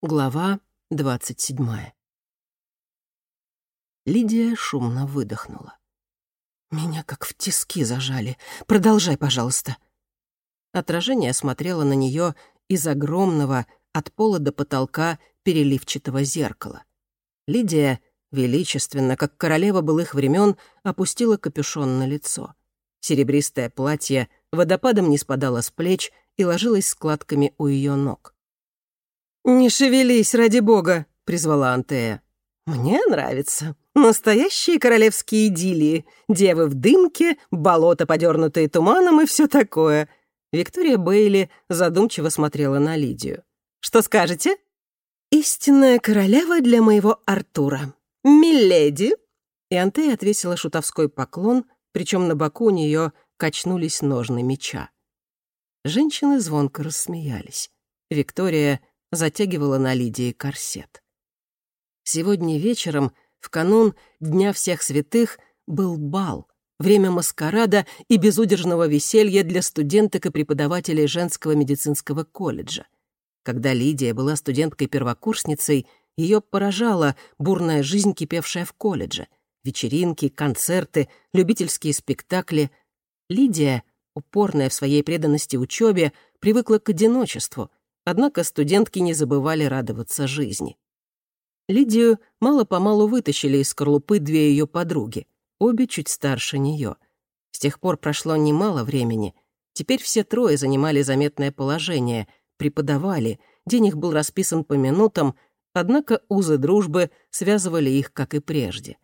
Глава двадцать седьмая. Лидия шумно выдохнула. «Меня как в тиски зажали. Продолжай, пожалуйста». Отражение смотрело на нее из огромного, от пола до потолка, переливчатого зеркала. Лидия, величественно, как королева былых времен, опустила капюшон на лицо. Серебристое платье водопадом не спадало с плеч и ложилось складками у ее ног. «Не шевелись, ради бога!» — призвала Антея. «Мне нравится. Настоящие королевские идиллии. Девы в дымке, болото, подернутые туманом и все такое». Виктория Бейли задумчиво смотрела на Лидию. «Что скажете?» «Истинная королева для моего Артура. Миледи!» И Антея отвесила шутовской поклон, причем на боку у нее качнулись ножны меча. Женщины звонко рассмеялись. Виктория затягивала на Лидии корсет. Сегодня вечером, в канун Дня всех святых, был бал, время маскарада и безудержного веселья для студенток и преподавателей женского медицинского колледжа. Когда Лидия была студенткой-первокурсницей, ее поражала бурная жизнь, кипевшая в колледже. Вечеринки, концерты, любительские спектакли. Лидия, упорная в своей преданности учебе, привыкла к одиночеству — Однако студентки не забывали радоваться жизни. Лидию мало-помалу вытащили из скорлупы две ее подруги, обе чуть старше нее. С тех пор прошло немало времени. Теперь все трое занимали заметное положение, преподавали, день их был расписан по минутам, однако узы дружбы связывали их, как и прежде.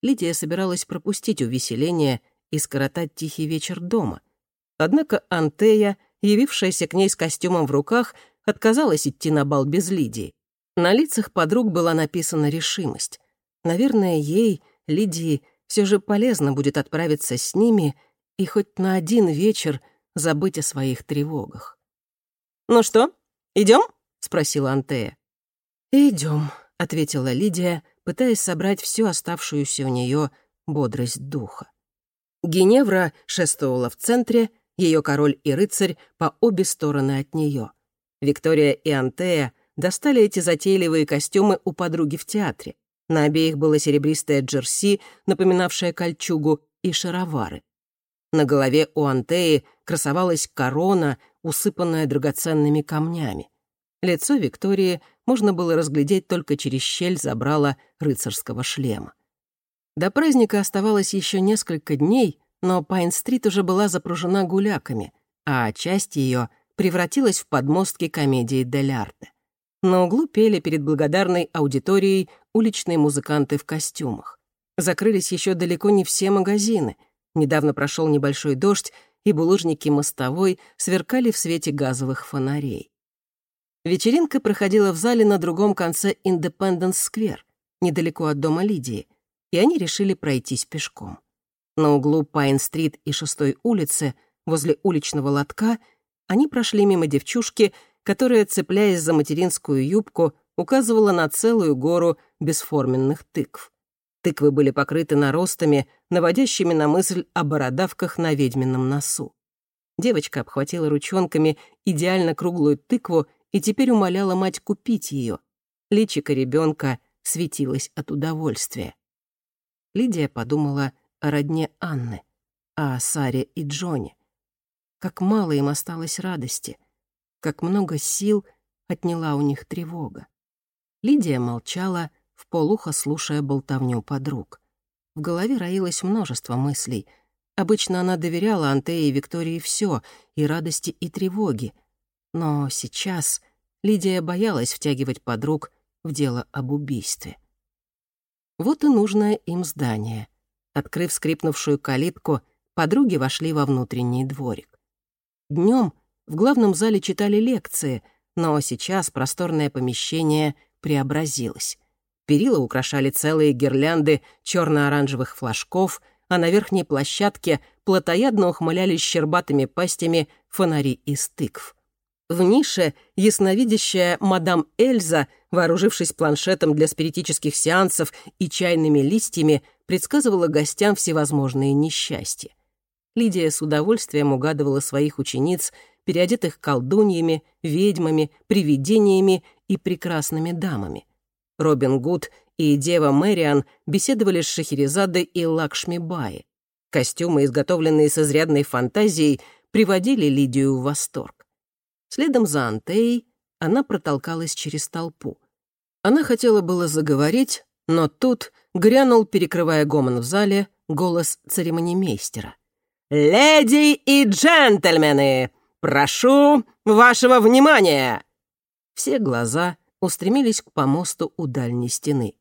Лидия собиралась пропустить увеселение и скоротать тихий вечер дома. Однако Антея — явившаяся к ней с костюмом в руках, отказалась идти на бал без Лидии. На лицах подруг была написана решимость. Наверное, ей, Лидии, все же полезно будет отправиться с ними и хоть на один вечер забыть о своих тревогах. «Ну что, идем? спросила Антея. Идем, ответила Лидия, пытаясь собрать всю оставшуюся у нее бодрость духа. Геневра шествовала в центре, ее король и рыцарь по обе стороны от нее. Виктория и Антея достали эти затейливые костюмы у подруги в театре. На обеих было серебристое джерси, напоминавшее кольчугу, и шаровары. На голове у Антеи красовалась корона, усыпанная драгоценными камнями. Лицо Виктории можно было разглядеть только через щель забрала рыцарского шлема. До праздника оставалось еще несколько дней, но Пайн-стрит уже была запружена гуляками, а часть ее превратилась в подмостки комедии «Дель Арте». На углу пели перед благодарной аудиторией уличные музыканты в костюмах. Закрылись еще далеко не все магазины. Недавно прошел небольшой дождь, и булыжники мостовой сверкали в свете газовых фонарей. Вечеринка проходила в зале на другом конце Индепенденс-сквер, недалеко от дома Лидии, и они решили пройтись пешком. На углу Пайн-стрит и шестой улицы, возле уличного лотка, они прошли мимо девчушки, которая, цепляясь за материнскую юбку, указывала на целую гору бесформенных тыкв. Тыквы были покрыты наростами, наводящими на мысль о бородавках на ведьмином носу. Девочка обхватила ручонками идеально круглую тыкву и теперь умоляла мать купить ее. Личико ребенка светилось от удовольствия. Лидия подумала о родне Анны, о Саре и Джоне. Как мало им осталось радости, как много сил отняла у них тревога. Лидия молчала, в полухо слушая болтовню подруг. В голове роилось множество мыслей. Обычно она доверяла Антее и Виктории все, и радости, и тревоги. Но сейчас Лидия боялась втягивать подруг в дело об убийстве. Вот и нужное им здание — Открыв скрипнувшую калитку, подруги вошли во внутренний дворик. Днем в главном зале читали лекции, но сейчас просторное помещение преобразилось. Перила украшали целые гирлянды черно-оранжевых флажков, а на верхней площадке плотоядно ухмылялись щербатыми пастями фонари из тыкв. В нише ясновидящая мадам Эльза, вооружившись планшетом для спиритических сеансов и чайными листьями, предсказывала гостям всевозможные несчастья. Лидия с удовольствием угадывала своих учениц, переодетых колдуньями, ведьмами, привидениями и прекрасными дамами. Робин Гуд и дева Мэриан беседовали с Шахерезадой и Лакшми Баи. Костюмы, изготовленные с изрядной фантазией, приводили Лидию в восторг. Следом за Антеей она протолкалась через толпу. Она хотела было заговорить, но тут грянул, перекрывая гомон в зале, голос церемонимейстера. «Леди и джентльмены, прошу вашего внимания!» Все глаза устремились к помосту у дальней стены.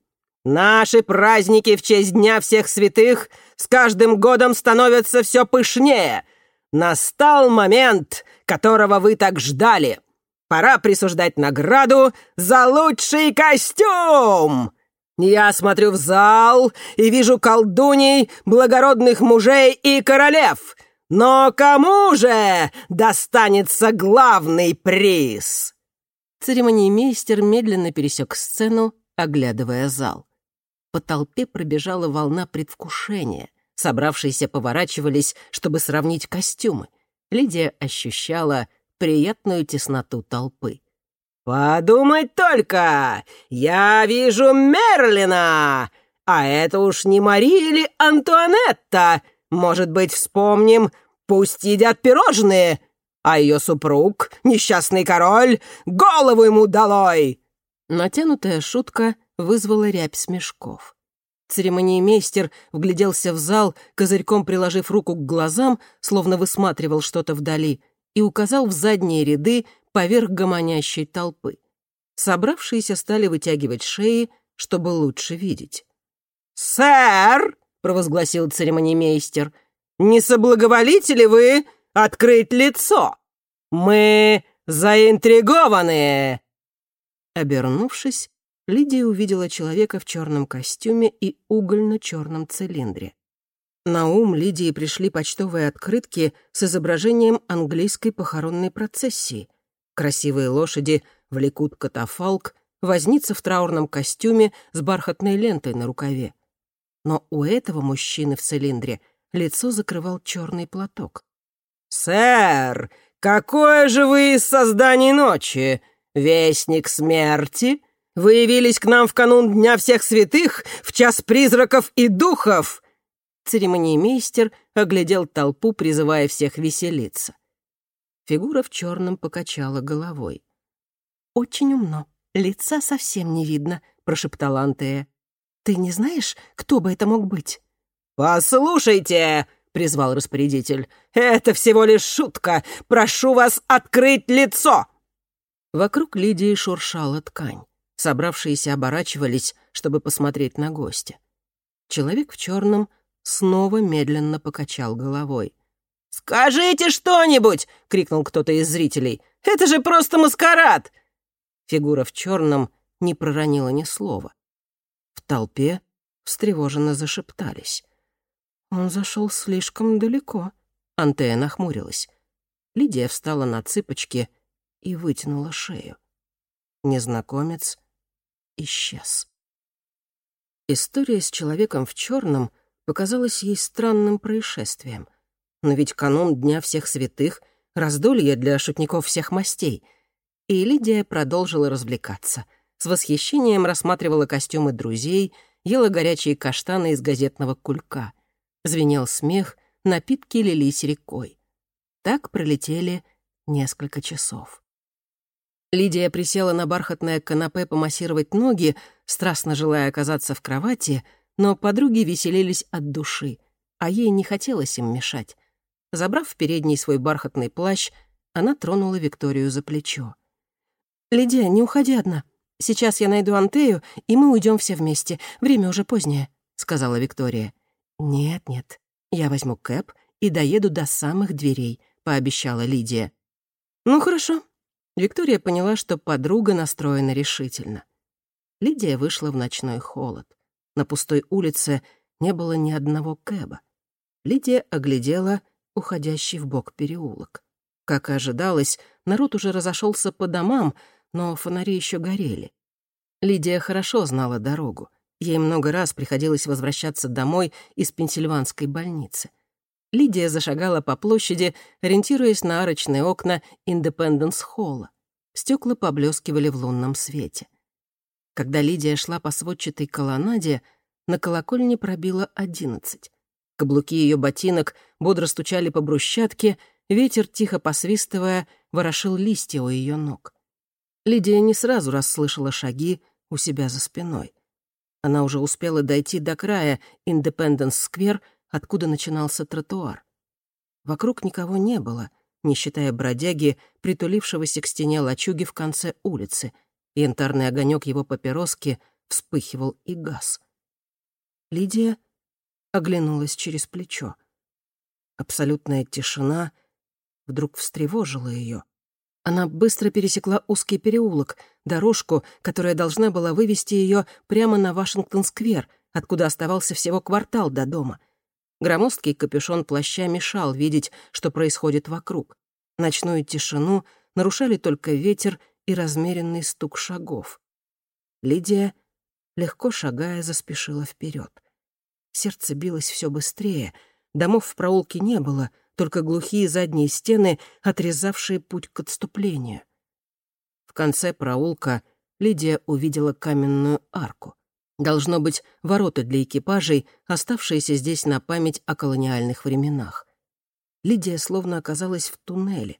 «Наши праздники в честь Дня всех святых с каждым годом становятся все пышнее. Настал момент, которого вы так ждали. Пора присуждать награду за лучший костюм!» Я смотрю в зал и вижу колдуней, благородных мужей и королев. Но кому же достанется главный приз?» Церемониймейстер медленно пересек сцену, оглядывая зал. По толпе пробежала волна предвкушения. Собравшиеся поворачивались, чтобы сравнить костюмы. Лидия ощущала приятную тесноту толпы. «Подумать только! Я вижу Мерлина! А это уж не Мари или Антуанетта! Может быть, вспомним, пусть едят пирожные, а ее супруг, несчастный король, голову ему долой!» Натянутая шутка вызвала рябь смешков. Церемониймейстер вгляделся в зал, козырьком приложив руку к глазам, словно высматривал что-то вдали, и указал в задние ряды поверх гомонящей толпы. Собравшиеся стали вытягивать шеи, чтобы лучше видеть. «Сэр!» — провозгласил церемонимейстер. «Не соблаговолите ли вы открыть лицо? Мы заинтригованы!» Обернувшись, Лидия увидела человека в черном костюме и угольно-черном цилиндре. На ум Лидии пришли почтовые открытки с изображением английской похоронной процессии. Красивые лошади влекут катафалк, возница в траурном костюме с бархатной лентой на рукаве. Но у этого мужчины в цилиндре лицо закрывал черный платок. «Сэр, какое же вы из созданий ночи? Вестник смерти? Вы явились к нам в канун Дня всех святых, в час призраков и духов!» Церемониймейстер оглядел толпу, призывая всех веселиться. Фигура в черном покачала головой. «Очень умно. Лица совсем не видно», — прошептала Антея. «Ты не знаешь, кто бы это мог быть?» «Послушайте!» — призвал распорядитель. «Это всего лишь шутка! Прошу вас открыть лицо!» Вокруг Лидии шуршала ткань. Собравшиеся оборачивались, чтобы посмотреть на гостя. Человек в черном снова медленно покачал головой. «Скажите что-нибудь!» — крикнул кто-то из зрителей. «Это же просто маскарад!» Фигура в черном не проронила ни слова. В толпе встревоженно зашептались. Он зашел слишком далеко. Антея нахмурилась. Лидия встала на цыпочки и вытянула шею. Незнакомец исчез. История с человеком в черном показалась ей странным происшествием — но ведь канун Дня всех святых — раздолье для шутников всех мастей. И Лидия продолжила развлекаться. С восхищением рассматривала костюмы друзей, ела горячие каштаны из газетного кулька. Звенел смех, напитки лились рекой. Так пролетели несколько часов. Лидия присела на бархатное канапе помассировать ноги, страстно желая оказаться в кровати, но подруги веселились от души, а ей не хотелось им мешать. Забрав в передний свой бархатный плащ, она тронула Викторию за плечо. «Лидия, не уходи одна. Сейчас я найду Антею, и мы уйдем все вместе. Время уже позднее», — сказала Виктория. «Нет-нет, я возьму Кэп и доеду до самых дверей», — пообещала Лидия. «Ну, хорошо». Виктория поняла, что подруга настроена решительно. Лидия вышла в ночной холод. На пустой улице не было ни одного Кэба. Лидия оглядела уходящий в бок переулок. Как и ожидалось, народ уже разошелся по домам, но фонари еще горели. Лидия хорошо знала дорогу. Ей много раз приходилось возвращаться домой из пенсильванской больницы. Лидия зашагала по площади, ориентируясь на арочные окна Индепенденс-холла. стекла поблескивали в лунном свете. Когда Лидия шла по сводчатой колоннаде, на колокольне пробило одиннадцать. Каблуки ее ботинок бодро стучали по брусчатке, ветер, тихо посвистывая, ворошил листья у ее ног. Лидия не сразу расслышала шаги у себя за спиной. Она уже успела дойти до края Индепенденс-сквер, откуда начинался тротуар. Вокруг никого не было, не считая бродяги, притулившегося к стене лачуги в конце улицы. Янтарный огонек его папироски вспыхивал и газ. Лидия оглянулась через плечо. Абсолютная тишина вдруг встревожила ее. Она быстро пересекла узкий переулок, дорожку, которая должна была вывести ее прямо на Вашингтон-сквер, откуда оставался всего квартал до дома. Громоздкий капюшон плаща мешал видеть, что происходит вокруг. Ночную тишину нарушали только ветер и размеренный стук шагов. Лидия, легко шагая, заспешила вперед. Сердце билось все быстрее. Домов в проулке не было, только глухие задние стены, отрезавшие путь к отступлению. В конце проулка Лидия увидела каменную арку. Должно быть, ворота для экипажей, оставшиеся здесь на память о колониальных временах. Лидия словно оказалась в туннеле.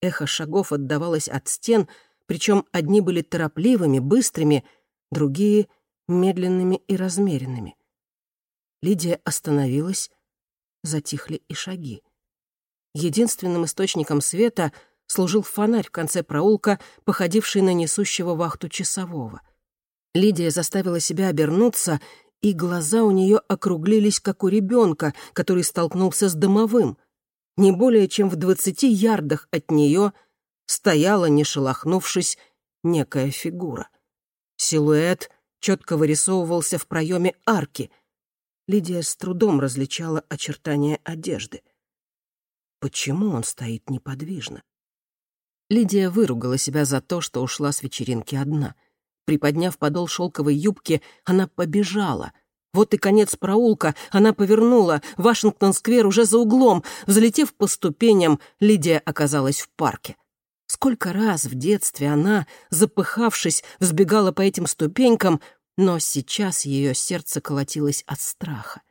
Эхо шагов отдавалось от стен, причем одни были торопливыми, быстрыми, другие — медленными и размеренными. Лидия остановилась, затихли и шаги. Единственным источником света служил фонарь в конце проулка, походивший на несущего вахту часового. Лидия заставила себя обернуться, и глаза у нее округлились, как у ребенка, который столкнулся с домовым. Не более чем в двадцати ярдах от нее стояла, не шелохнувшись, некая фигура. Силуэт четко вырисовывался в проеме арки. Лидия с трудом различала очертания одежды. Почему он стоит неподвижно? Лидия выругала себя за то, что ушла с вечеринки одна. Приподняв подол шелковой юбки, она побежала. Вот и конец проулка, она повернула, Вашингтон-сквер уже за углом. Взлетев по ступеням, Лидия оказалась в парке. Сколько раз в детстве она, запыхавшись, взбегала по этим ступенькам, но сейчас ее сердце колотилось от страха.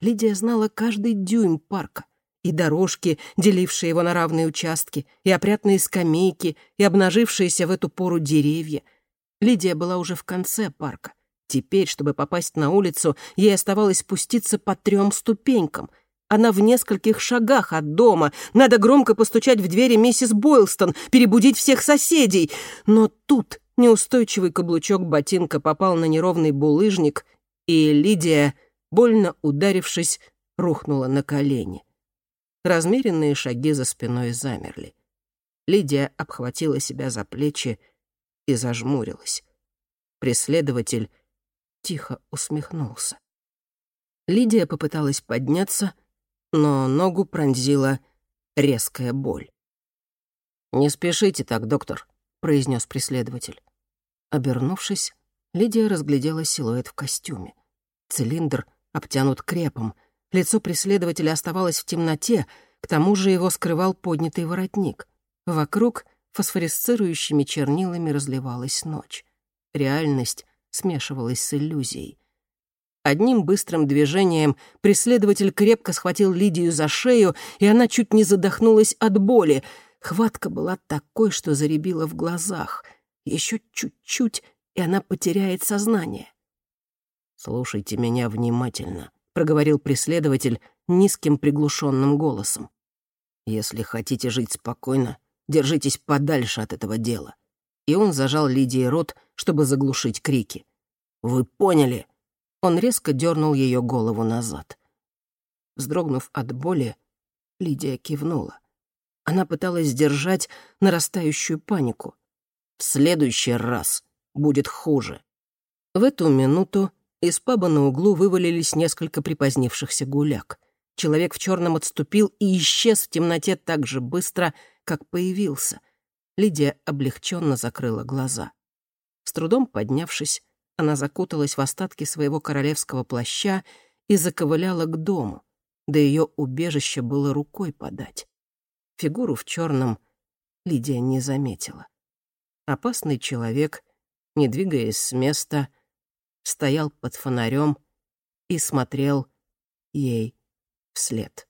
Лидия знала каждый дюйм парка. И дорожки, делившие его на равные участки, и опрятные скамейки, и обнажившиеся в эту пору деревья. Лидия была уже в конце парка. Теперь, чтобы попасть на улицу, ей оставалось спуститься по трем ступенькам. Она в нескольких шагах от дома. Надо громко постучать в двери миссис Бойлстон, перебудить всех соседей. Но тут Неустойчивый каблучок ботинка попал на неровный булыжник, и Лидия, больно ударившись, рухнула на колени. Размеренные шаги за спиной замерли. Лидия обхватила себя за плечи и зажмурилась. Преследователь тихо усмехнулся. Лидия попыталась подняться, но ногу пронзила резкая боль. «Не спешите так, доктор», — произнес преследователь. Обернувшись, Лидия разглядела силуэт в костюме. Цилиндр обтянут крепом, лицо преследователя оставалось в темноте, к тому же его скрывал поднятый воротник. Вокруг фосфоресцирующими чернилами разливалась ночь. Реальность смешивалась с иллюзией. Одним быстрым движением преследователь крепко схватил Лидию за шею, и она чуть не задохнулась от боли. Хватка была такой, что заребила в глазах — еще чуть-чуть, и она потеряет сознание. «Слушайте меня внимательно», — проговорил преследователь низким приглушенным голосом. «Если хотите жить спокойно, держитесь подальше от этого дела». И он зажал Лидии рот, чтобы заглушить крики. «Вы поняли?» Он резко дернул ее голову назад. Вздрогнув от боли, Лидия кивнула. Она пыталась сдержать нарастающую панику. В следующий раз будет хуже». В эту минуту из паба на углу вывалились несколько припозднившихся гуляк. Человек в черном отступил и исчез в темноте так же быстро, как появился. Лидия облегченно закрыла глаза. С трудом поднявшись, она закуталась в остатки своего королевского плаща и заковыляла к дому. До ее убежища было рукой подать. Фигуру в черном Лидия не заметила. Опасный человек, не двигаясь с места, стоял под фонарем и смотрел ей вслед.